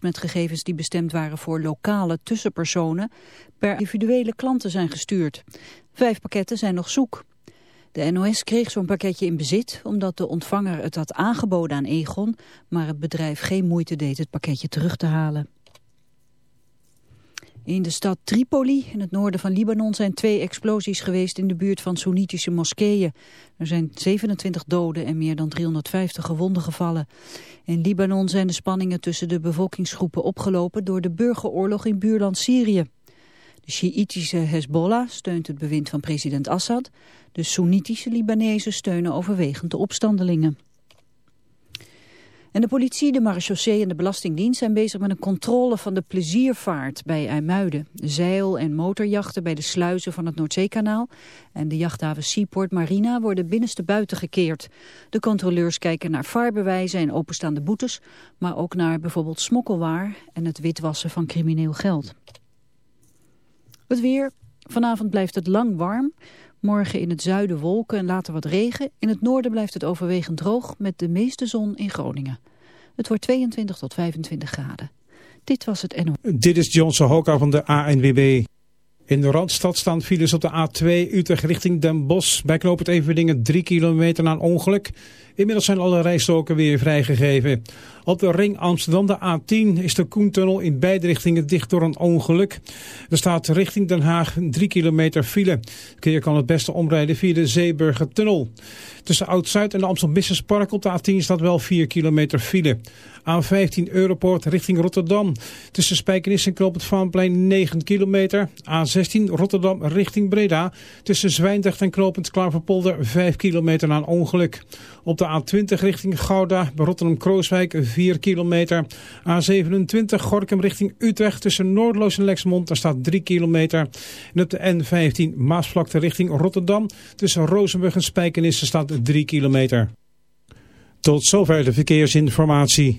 met gegevens die bestemd waren voor lokale tussenpersonen per individuele klanten zijn gestuurd. Vijf pakketten zijn nog zoek. De NOS kreeg zo'n pakketje in bezit omdat de ontvanger het had aangeboden aan Egon, maar het bedrijf geen moeite deed het pakketje terug te halen. In de stad Tripoli, in het noorden van Libanon, zijn twee explosies geweest in de buurt van Soenitische moskeeën. Er zijn 27 doden en meer dan 350 gewonden gevallen. In Libanon zijn de spanningen tussen de bevolkingsgroepen opgelopen door de burgeroorlog in buurland Syrië. De Sjiïtische Hezbollah steunt het bewind van president Assad. De Soenitische Libanezen steunen overwegend de opstandelingen. De politie, de marechaussee en de Belastingdienst zijn bezig met een controle van de pleziervaart bij IJmuiden. Zeil- en motorjachten bij de sluizen van het Noordzeekanaal en de jachthaven Seaport Marina worden binnenste buiten gekeerd. De controleurs kijken naar vaarbewijzen en openstaande boetes, maar ook naar bijvoorbeeld smokkelwaar en het witwassen van crimineel geld. Het weer. Vanavond blijft het lang warm. Morgen in het zuiden wolken en later wat regen. In het noorden blijft het overwegend droog met de meeste zon in Groningen. Het wordt 22 tot 25 graden. Dit was het NO. Dit is Johnson Hoka van de ANWB. In de Randstad staan files op de A2 Utrecht richting Den Bosch. Bij knoop het Everdingen 3 kilometer na een ongeluk. Inmiddels zijn alle rijstoken weer vrijgegeven. Op de ring Amsterdam, de A10, is de Koentunnel in beide richtingen dicht door een ongeluk. Er staat richting Den Haag 3 kilometer file. Je kan het beste omrijden via de Zeeburgertunnel. Tussen Oud-Zuid en de Amstel Business op de A10 staat wel 4 kilometer file. A15 Europoort richting Rotterdam. Tussen Spijkenis en Knoop het Vaanplein 9 kilometer. A16 Rotterdam richting Breda. Tussen Zwijndrecht en Knopend Klaverpolder 5 kilometer na een ongeluk. Op de A20 richting Gouda bij Rotterdam-Krooswijk 4 kilometer. A27 Gorkum richting Utrecht tussen Noordloos en Lexmond. Daar staat 3 kilometer. En op de N15 Maasvlakte richting Rotterdam. Tussen Rozenburg en Spijkenisse staat 3 kilometer. Tot zover de verkeersinformatie.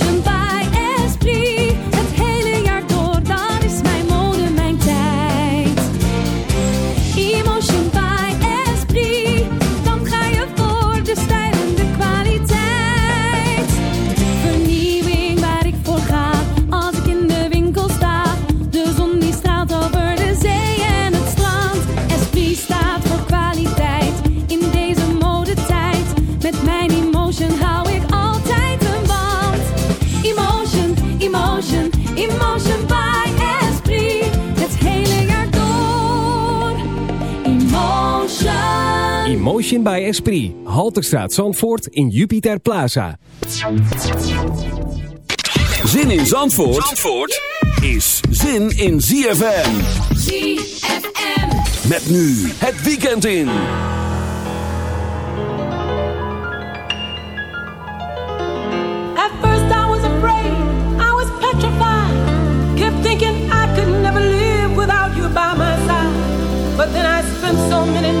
Motion bij Esprit. Halterstraat Zandvoort in Jupiter Plaza. Zin in Zandvoort, Zandvoort is zin in ZFM. ZFM. Met nu het weekend in. At first I was afraid, I was petrified. Kept thinking I could never live without you by my side. But then I spent so many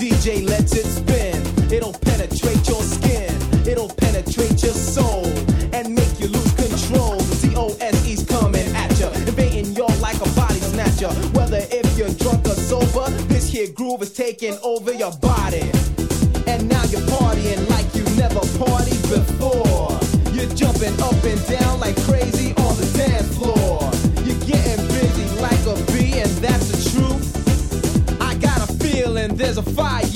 DJ lets it spin. It'll penetrate your skin. It'll penetrate your soul and make you lose control. COSE's coming at ya, invading y'all like a body snatcher. Whether if you're drunk or sober, this here groove is taking over your body. And now you're partying like you never partied before. You're jumping up and down like a fire.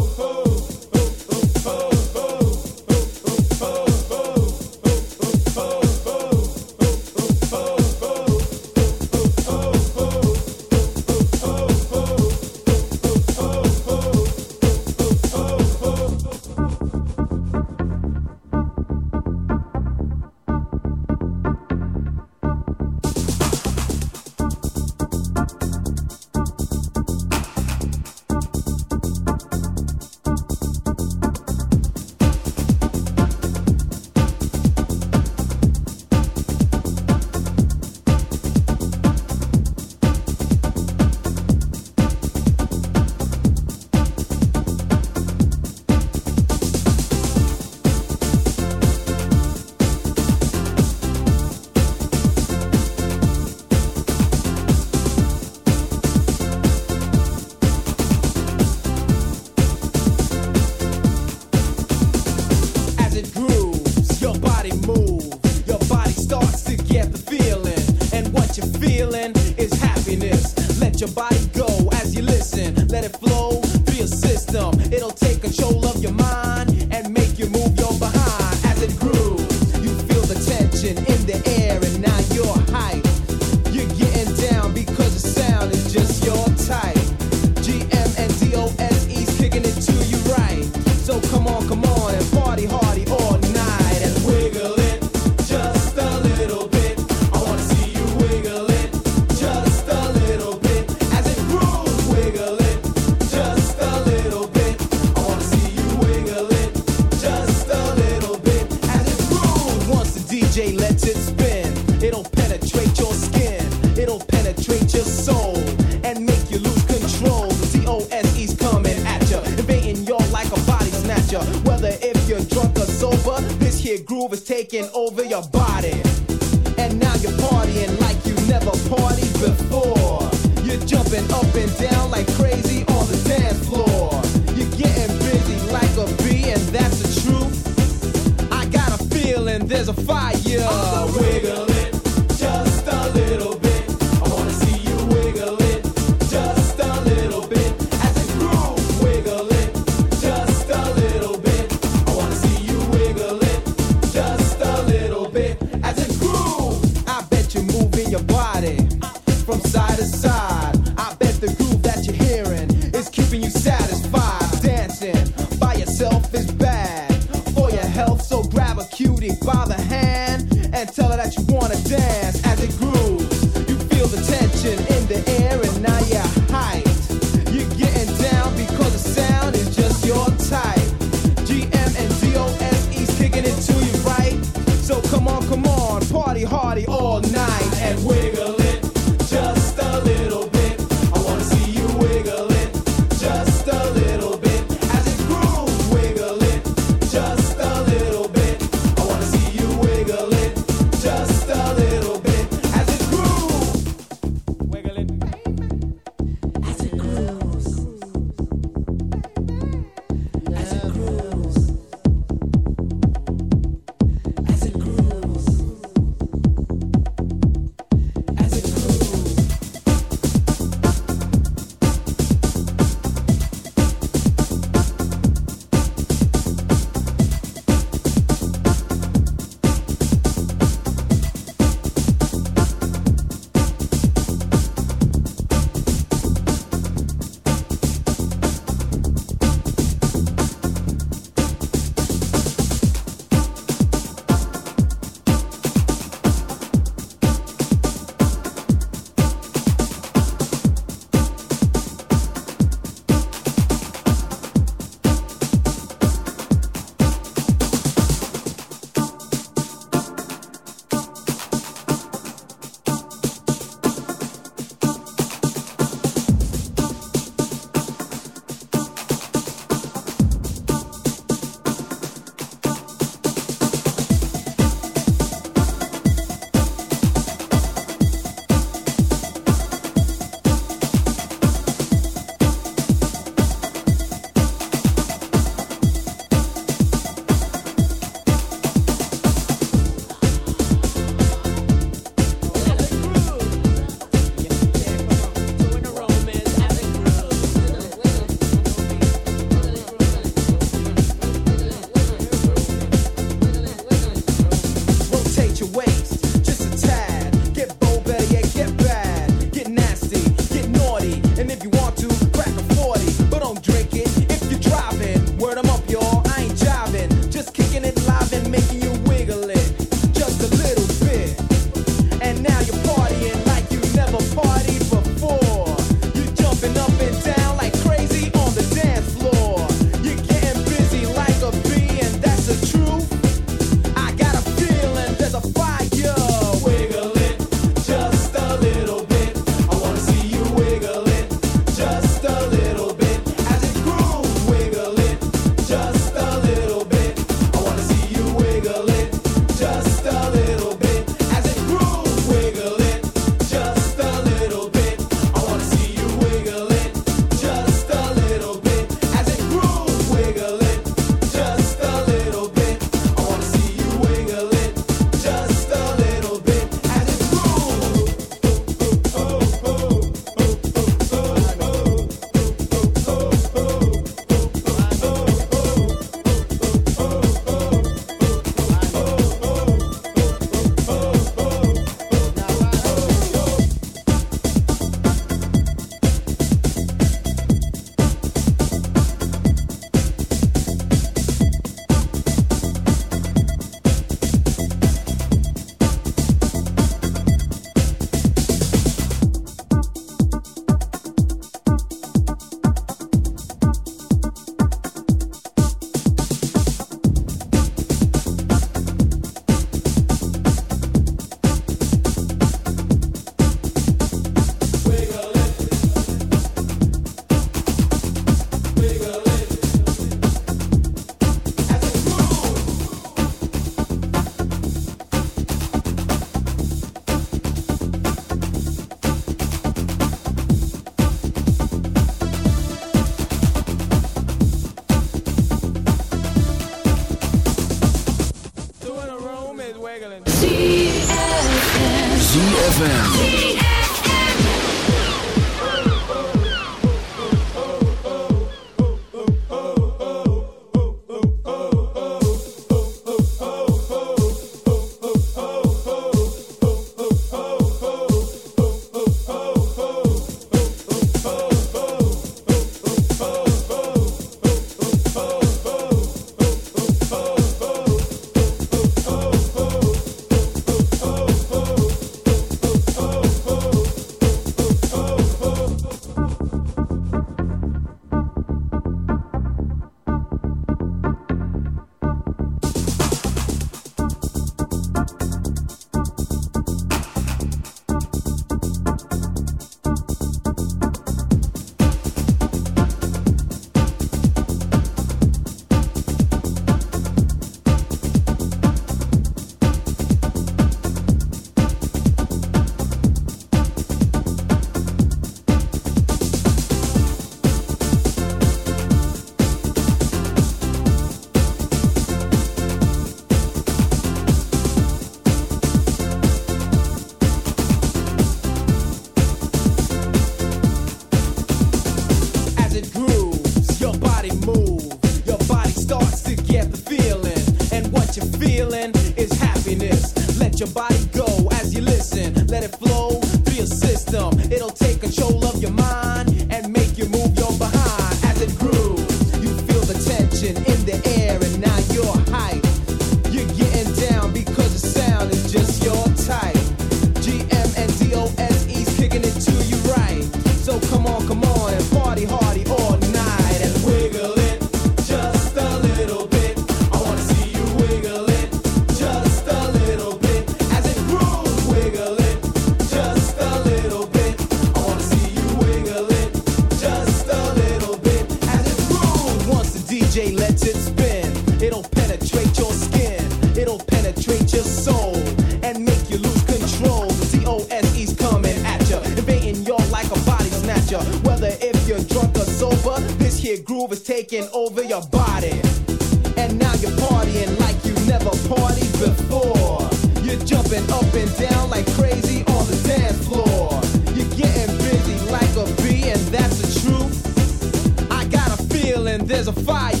There's a fire.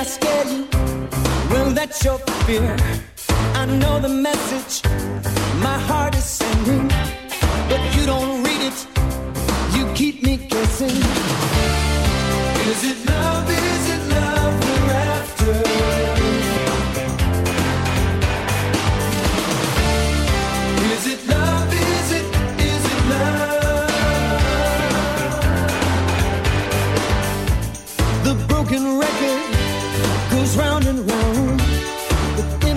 I scare you? Well, that's your fear. I know the message my heart is sending, but you don't read it. You keep me guessing. Is it love? Is it love we're after?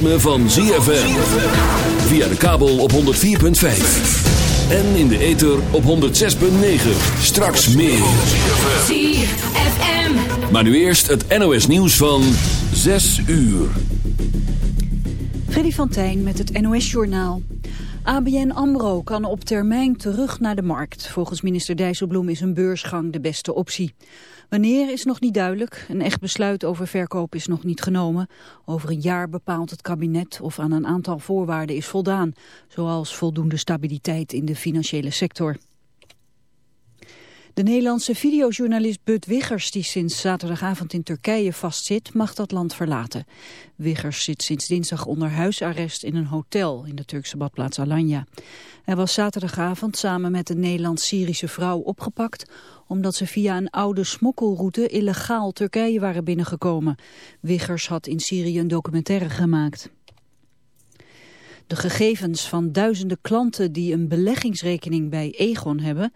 Ritme van ZFM. Via de kabel op 104.5. En in de ether op 106.9. Straks meer. ZFM. Maar nu eerst het NOS nieuws van 6 uur. Freddy van Tijn met het NOS-journaal. ABN AMRO kan op termijn terug naar de markt. Volgens minister Dijsselbloem is een beursgang de beste optie. Wanneer is nog niet duidelijk. Een echt besluit over verkoop is nog niet genomen. Over een jaar bepaalt het kabinet of aan een aantal voorwaarden is voldaan. Zoals voldoende stabiliteit in de financiële sector. De Nederlandse videojournalist Bud Wiggers, die sinds zaterdagavond in Turkije vastzit, mag dat land verlaten. Wiggers zit sinds dinsdag onder huisarrest in een hotel in de Turkse badplaats Alanya. Hij was zaterdagavond samen met een Nederlands-Syrische vrouw opgepakt, omdat ze via een oude smokkelroute illegaal Turkije waren binnengekomen. Wiggers had in Syrië een documentaire gemaakt. De gegevens van duizenden klanten die een beleggingsrekening bij Egon hebben